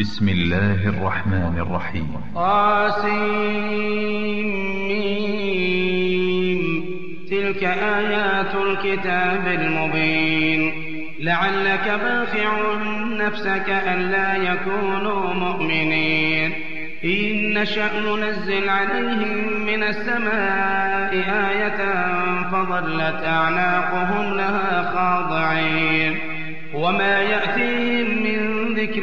بسم الله الرحمن الرحيم. قاسمين تلك آيات الكتاب المبين. لعلك باخع نفسك ألا يكونوا مؤمنين. إن نشأ ننزل عليهم من السماء آية فظلت أعناقهم لها خاضعين. وما يأتيهم من ذكر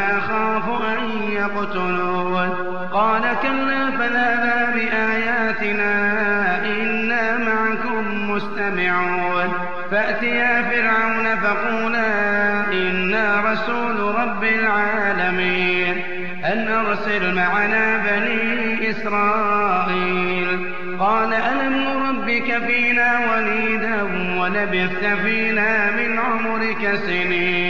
فأخاف أن يقتلون قال كلا فذهبا بآياتنا إنا معكم مستمعون. فأتيا فرعون فقولا إنا رسول رب العالمين. أن أرسل معنا بني إسرائيل. قال ألم نربك فينا وليدا ولبثت فينا من عمرك سنين.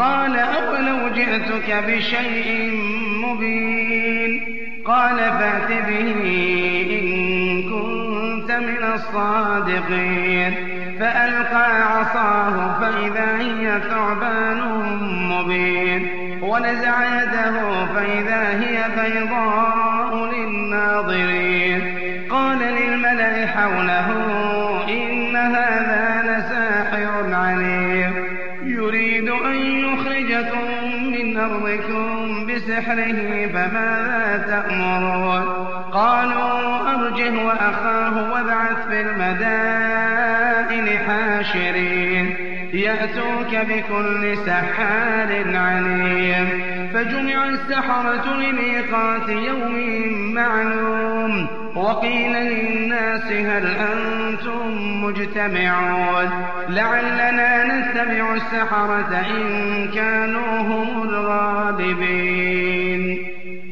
قال أولو جئتك بشيء مبين قال فأت به إن كنت من الصادقين فألقى عصاه فإذا هي ثعبان مبين ونزع يده فإذا هي بيضاء للناظرين قال للملأ حوله إن هذا أرضكم بسحره فماذا تأمرون؟ قالوا أرجه وأخاه وابعث في المدائن حاشرين. يأتوك بكل سحار عليم. فجمع السحرة لميقات يوم معلوم. وقيل للناس هل أنتم مجتمعون؟ لعلنا نتبع السحرة إن كانوا هم الغالبين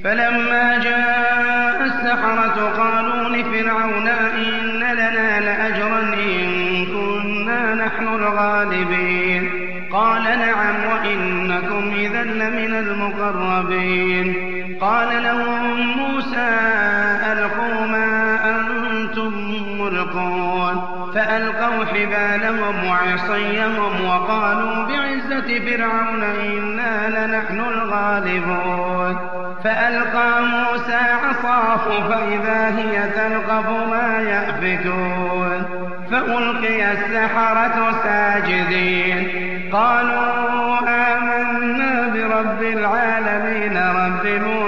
فلما جاء السحرة قالوا لفرعون إن لنا لأجرا إن كنا نحن الغالبين. قال نعم وإنكم إذا لمن المقربين. قال لهم موسى ألقوا ما أنتم ملقون. فألقوا حبالهم وعصيهم وقالوا بعزة فرعون إنا لنحن الغالبون. فألقى موسى عصاه فإذا هي تلقف ما يأفكون. فألقي السحرة ساجدين. قالوا آمنا برب العالمين رب موسى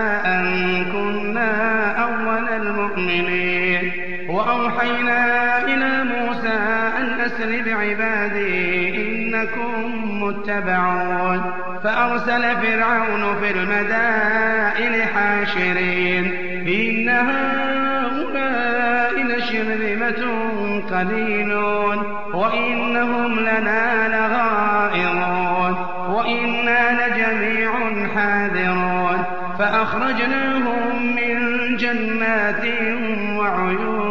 أسر بعبادي إنكم متبعون. فأرسل فرعون في المدائن حاشرين. إن هؤلاء لشرذمة قليلون. وإنهم لنا لغائرون. وإنا لجميع حاذرون. فأخرجناهم من جنات وعيون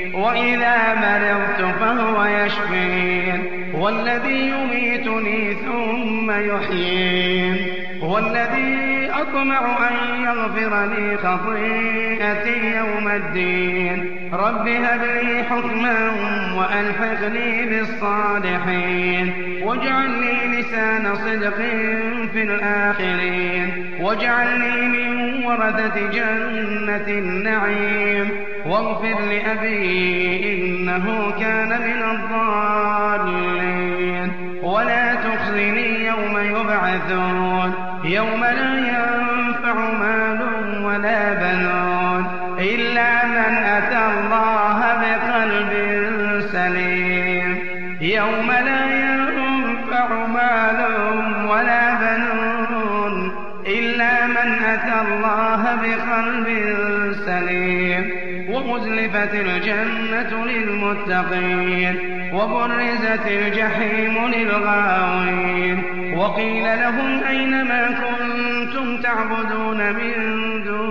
وإذا مرضت فهو يشفين. والذي يميتني ثم يحيين. والذي أطمع أن يغفر لي خطيئتي يوم الدين. رب هب لي حكما وألحقني بالصالحين. واجعل لي لسان صدق في الآخرين. واجعلني من ورثة جنة النعيم. واغفر لأبي إنه كان من الضالين. ولا تخزني يوم يبعثون. يوم لا بنون إلا من أتى الله بقلب سليم. يوم لا ينفع مال ولا بنون إلا من أتى الله بقلب سليم. وأزلفت الجنة للمتقين. وبرزت الجحيم للغاوين. وقيل لهم أين ما كنتم تعبدون من دون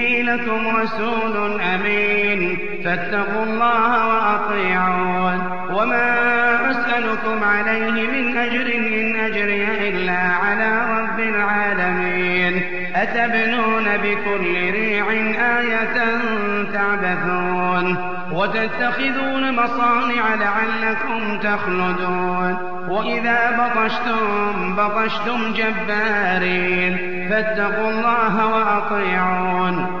لكم رسول أمين. فاتقوا الله وأطيعون. وما أسألكم عليه من أجر إن أجري إلا على رب العالمين. أتبنون بكل ريع آية تعبثون. وتتخذون مصانع لعلكم تخلدون. وإذا بطشتم بطشتم جبارين. فاتقوا الله وأطيعون.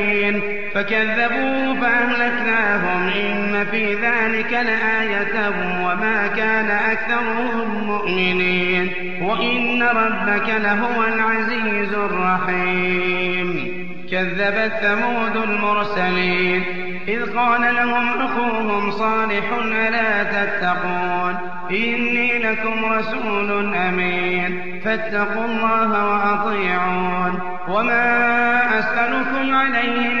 فكذبوا فأهلكناهم إن في ذلك لآية وما كان أكثرهم مؤمنين وإن ربك لهو العزيز الرحيم. كذبت ثمود المرسلين إذ قال لهم أخوهم صالح ألا تتقون؟ إني لكم رسول أمين. فاتقوا الله وأطيعون. وما أسألكم عليه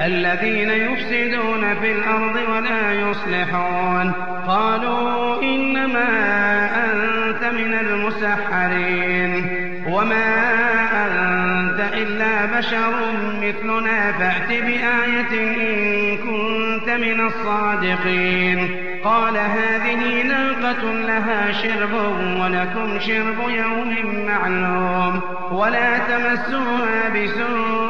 الذين يفسدون في الأرض ولا يصلحون. قالوا إنما أنت من المسحرين. وما أنت إلا بشر مثلنا. فأت بآية إن كنت من الصادقين. قال هذه ناقة لها شرب ولكم شرب يوم معلوم. ولا تمسوها بسوء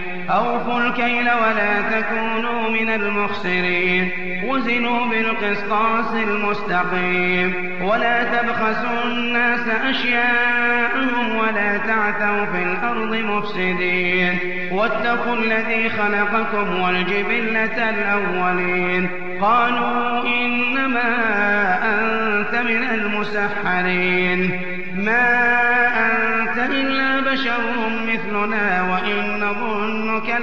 أوفوا الكيل ولا تكونوا من المخسرين. وزنوا بالقسطاس المستقيم. ولا تبخسوا الناس أشياءهم ولا تعثوا في الأرض مفسدين. واتقوا الذي خلقكم والجبلة الأولين. قالوا إنما أنت من المسحرين. ما أنت إلا بشر مثلنا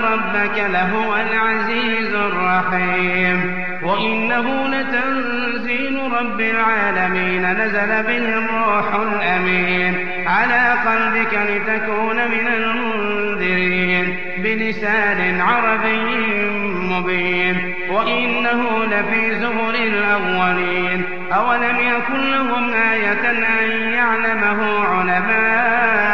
ربك لهو العزيز الرحيم. وإنه لتنزيل رب العالمين. نزل به الروح الأمين. على قلبك لتكون من المنذرين. بلسان عربي مبين. وإنه لفي زهر الأولين. أولم يكن لهم آية أن يعلمه علماء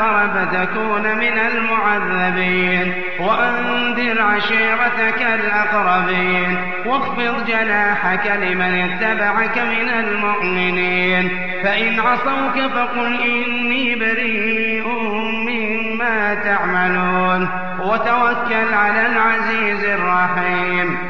آخر فتكون من المعذبين وأنذر عشيرتك الأقربين واخفض جناحك لمن اتبعك من المؤمنين فإن عصوك فقل إني بريء مما تعملون وتوكل على العزيز الرحيم